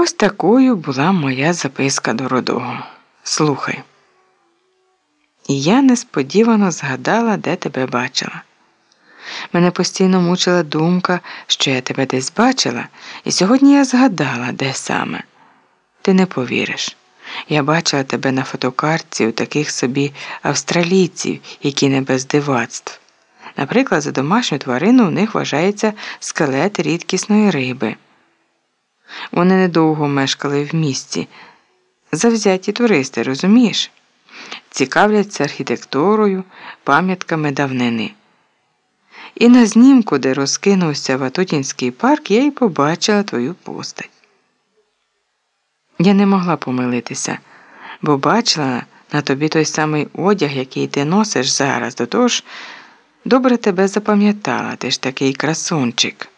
Ось такою була моя записка до родого. Слухай. І я несподівано згадала, де тебе бачила. Мене постійно мучила думка, що я тебе десь бачила, і сьогодні я згадала, де саме. Ти не повіриш. Я бачила тебе на фотокартці у таких собі австралійців, які не без дивацтв. Наприклад, за домашню тварину у них вважається скелет рідкісної риби. Вони недовго мешкали в місті. Завзяті туристи, розумієш? Цікавляться архітектурою, пам'ятками давнини. І на знімку, де розкинувся Ватутінський парк, я й побачила твою постать. Я не могла помилитися, бо бачила на тобі той самий одяг, який ти носиш зараз, до того ж, добре тебе запам'ятала, ти ж такий красунчик.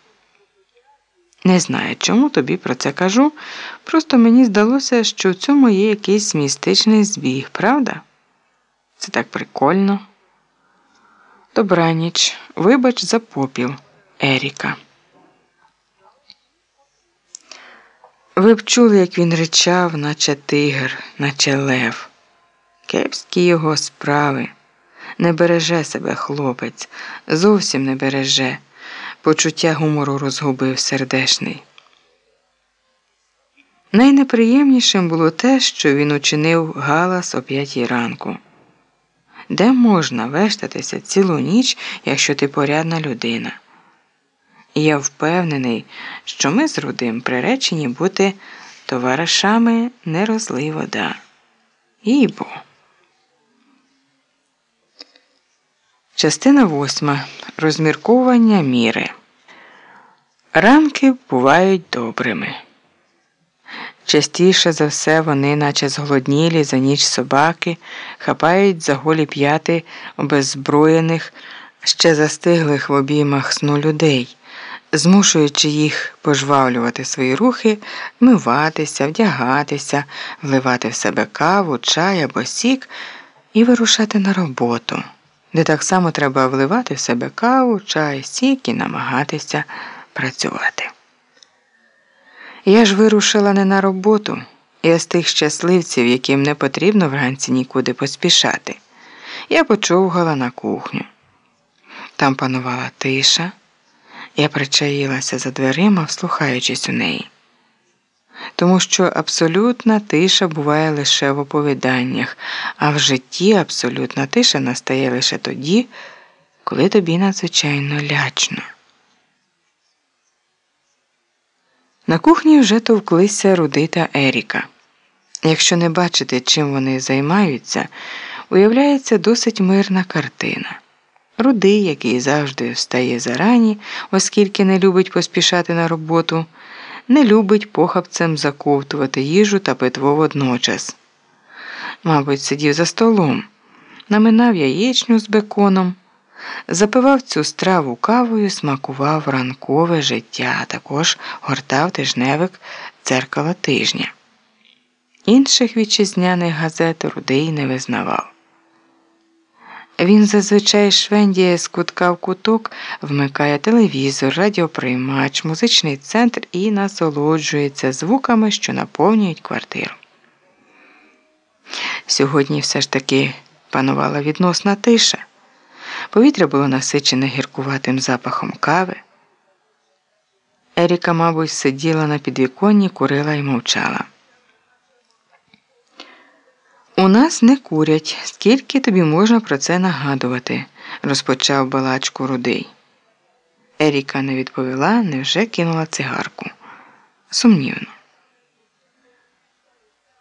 Не знаю, чому тобі про це кажу, просто мені здалося, що в цьому є якийсь містичний збіг, правда? Це так прикольно. Добраніч, вибач за попіл, Еріка. Ви б чули, як він ричав, наче тигр, наче лев. Кепські його справи. Не береже себе хлопець, зовсім не береже. Почуття гумору розгубив сердешний. Найнеприємнішим було те, що він учинив галас о п'ятій ранку. Де можна вештатися цілу ніч, якщо ти порядна людина? я впевнений, що ми з Рудим приречені бути товаришами не розлий вода. Їбо. Частина восьма. Розмірковування міри. Ранки бувають добрими. Частіше за все вони, наче зголоднілі за ніч собаки, хапають за голі п'яти обеззброєних, ще застиглих в обіймах сну людей змушуючи їх пожвавлювати свої рухи, миватися, вдягатися, вливати в себе каву, чай або сік і вирушати на роботу, де так само треба вливати в себе каву, чай, сік і намагатися працювати. Я ж вирушила не на роботу, я з тих щасливців, яким не потрібно вранці нікуди поспішати. Я почовгала на кухню. Там панувала тиша. Я причаїлася за дверима, вслухаючись у неї. Тому що абсолютна тиша буває лише в оповіданнях, а в житті абсолютна тиша настає лише тоді, коли тобі надзвичайно лячно. На кухні вже товклися Руди та Еріка. Якщо не бачити, чим вони займаються, уявляється досить мирна картина. Рудий, який завжди встає зарані, оскільки не любить поспішати на роботу, не любить похапцем заковтувати їжу та питво водночас. Мабуть, сидів за столом, наминав яєчню з беконом, запивав цю страву кавою, смакував ранкове життя, а також гортав тижневик дзеркала тижня. Інших вітчизняних газет Рудий не визнавав. Він зазвичай швендіє з кутка в куток, вмикає телевізор, радіоприймач, музичний центр і насолоджується звуками, що наповнюють квартиру. Сьогодні все ж таки панувала відносна тиша. Повітря було насичене гіркуватим запахом кави. Еріка, мабуть, сиділа на підвіконні, курила і мовчала. Нас не курять, скільки тобі можна про це нагадувати, розпочав балачку рудий. Еріка не відповіла, невже кинула цигарку. Сумнівно.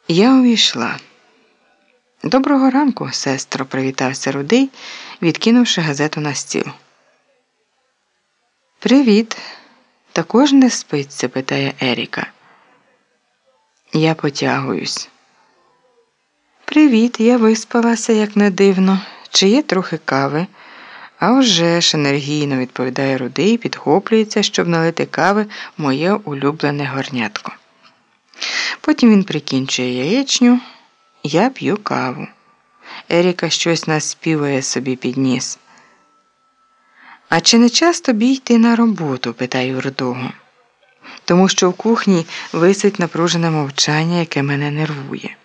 Я увійшла. Доброго ранку, сестро, привітався рудий, відкинувши газету на стіл. Привіт. Також не спиться? питає Еріка. Я потягуюсь. Привіт, я виспалася, як не дивно. Чи є трохи кави? А вже ж енергійно відповідає рудий, підхоплюється, щоб налити кави моє улюблене горнятко. Потім він прикінчує яєчню, я п'ю каву. Еріка щось наспівує собі під ніс. А чи не час тобі йти на роботу? питаю рудого. тому що в кухні висить напружене мовчання, яке мене нервує.